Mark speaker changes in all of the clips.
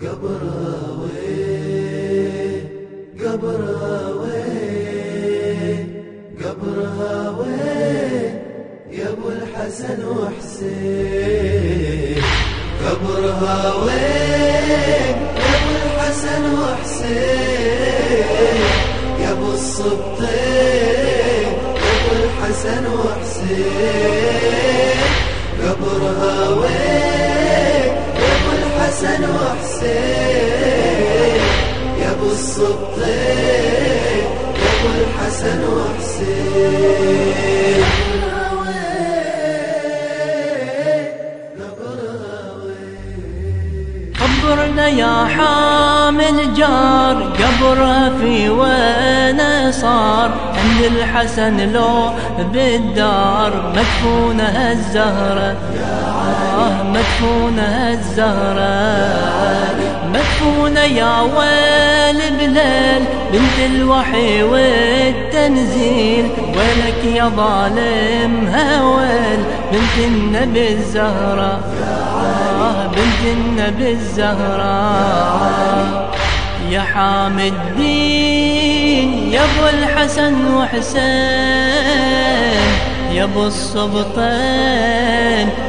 Speaker 1: قبراوي قبراوي يا ابو الحسن وحسين قبراوي يا ابو الحسن وحسين يا ابو يا ابو الحسن وحسين حسن
Speaker 2: قبرنا يا حامل جار قبرها في وين صار؟ عند الحسن لو بالدار مدفونة الزهرة آه مدفونة الزهرة مدفونة يا ويل بليل بنت الوحي والتنزيل. ولك يا ظالم هويل بنت النبي الزهرة آه بنت النبي الزهراء. يا حامد الدين يا أبو الحسن وحسين يا أبو السبطين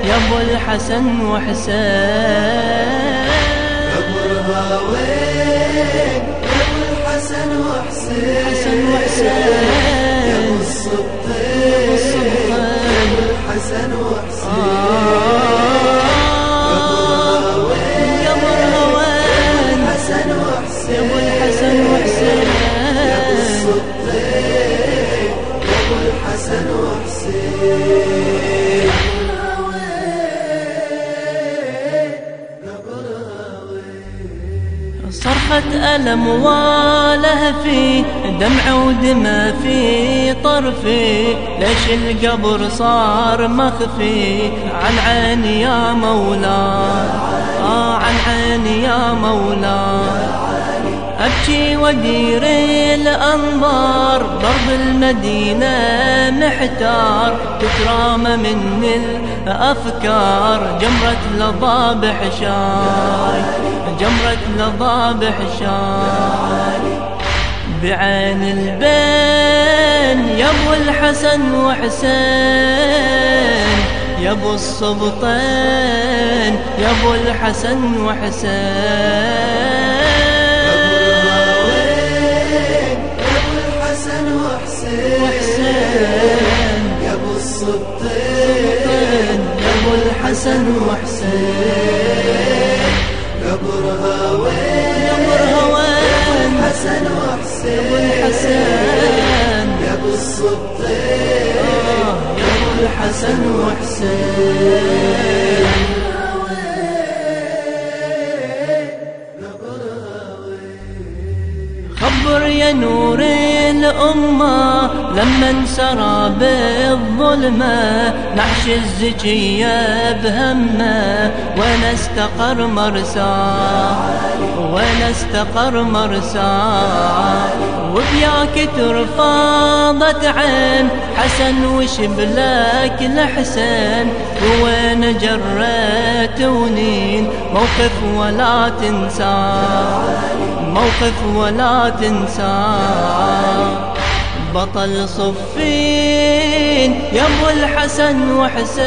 Speaker 2: يا أبو الحسن وحسين.
Speaker 1: يا ابو الهاوين
Speaker 2: صرخة ألم والهفي دمع ودمى في طرفي ليش القبر صار مخفي؟ عن عيني يا مولاي آه عن عيني يا مولاي. أبكي ودير الأنظار ضرب المدينة محتار. تترامى من الأفكار جمرة لضابح شاي جمرة لضابح شاي بعين البين يا أبو الحسن وحسين. يا أبو السبطين يا أبو الحسن وحسين.
Speaker 1: حسن وحسين قبرها وين
Speaker 2: قبرها وين
Speaker 1: حسن وحسين
Speaker 2: الحسن
Speaker 1: يا أبو الصبطين يا أبو الحسن وحسين.
Speaker 2: خبر يا نور الأمة لما انسرى بالظلمة نعش الزكية بهمة وين استقر مرساه وين استقر مرساه وبياك ترفاضت عين حسن وشبلك لحسين. وين جريت ونين موقف ولا تنساه موقف ولا تنسى. بطل صفين يا أبو الحسن وحسين.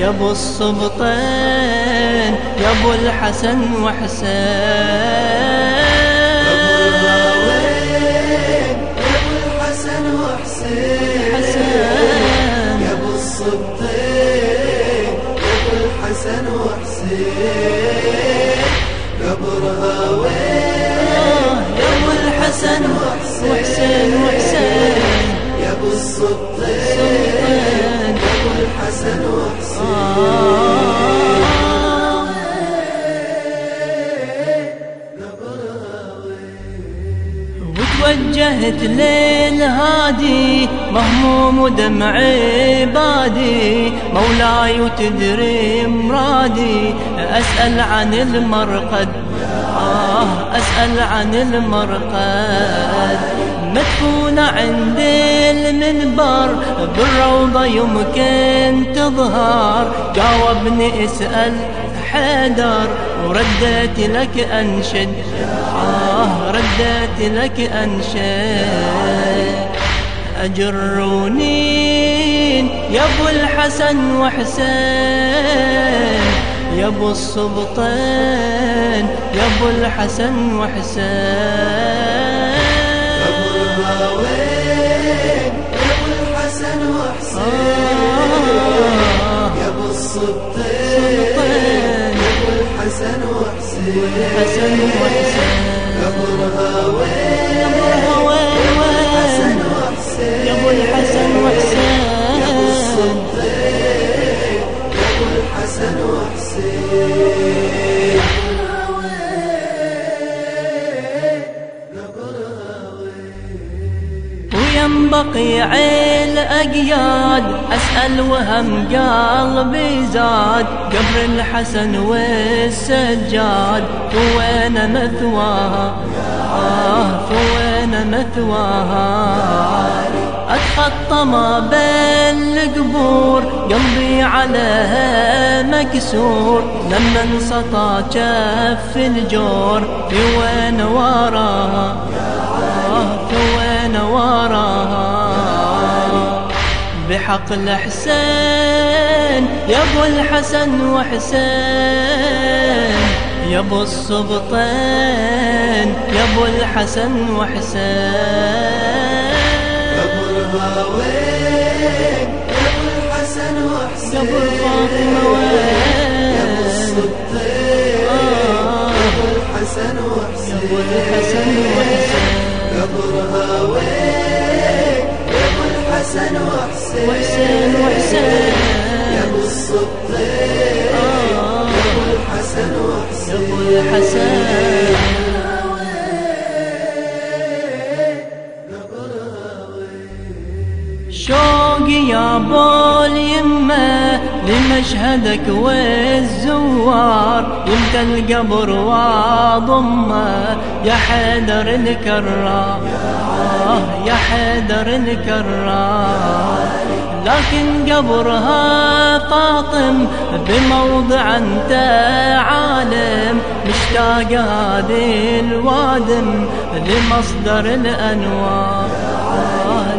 Speaker 2: يا أبو السبطين يا ابو الحسن وحسين
Speaker 1: يا ابو الصبطين يا أبو الحسن وحسين.
Speaker 2: وتوجهت للهادي مهموم ودمع عبادي مولاي وتدري مرادي أسأل عن المرقد. آه أسأل عن المرقد. مدفونة عند المنبر بالروضة يمكن تظهر جاوبني اسأل حيدر ورديت لك أنشد. آه رديت لك أنشد. أجرونين يا أبو الحسن وحسين يا أبو السبطين يا أبو الحسن وحسين.
Speaker 1: يا أبو
Speaker 2: حسن وحسين
Speaker 1: يا الهاوين
Speaker 2: يا ابو الهوين
Speaker 1: الحسن وحسين
Speaker 2: يا ابو الحسن وحسين
Speaker 1: يا ابو يا ابو الحسن وحسين
Speaker 2: وينبقي عيل أقياد أسأل وهم قلبي زاد قبر الحسن والسجاد. فوين مثواها؟ آه فوين مثواها؟ أتخطى ما بين القبور قلبي عليها مكسور. لما انسطى كف الجور في وين وراها؟ آه في وين وراها؟ بحق الحسين يا أبو الحسن وحسين. يا أبو السبطين يا أبو الحسن وحسين.
Speaker 1: يا أبو الهاوين يا أبو الحسن وحسين.
Speaker 2: يا أبو الفاطمة وين شوقي يا ابو اليمه لمشهدك والزوار يمتى القبر واضمه يا حيدر الكرار يا حيدر الكرار لكن قبرها فاطم بموضع أنت عالم مشتاق هذه الوادم لمصدر الأنوار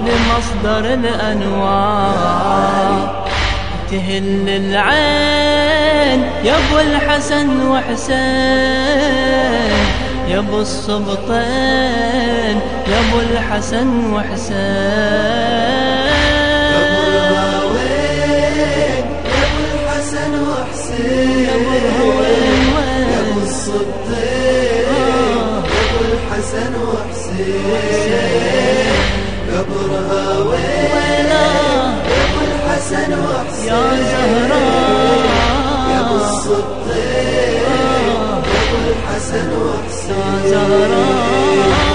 Speaker 2: لمصدر الأنوار. تهل العين يا أبو الحسن وحسين يا أبو السبطين يا أبو الحسن وحسين.
Speaker 1: يا ابو الصديق يا ابو الحسن وحسين
Speaker 2: يا ابو رهاوين
Speaker 1: يا ابو الحسن وحسين يا زهراء يا ابو الصديق يا ابو الحسن وحسين
Speaker 2: يا زهراء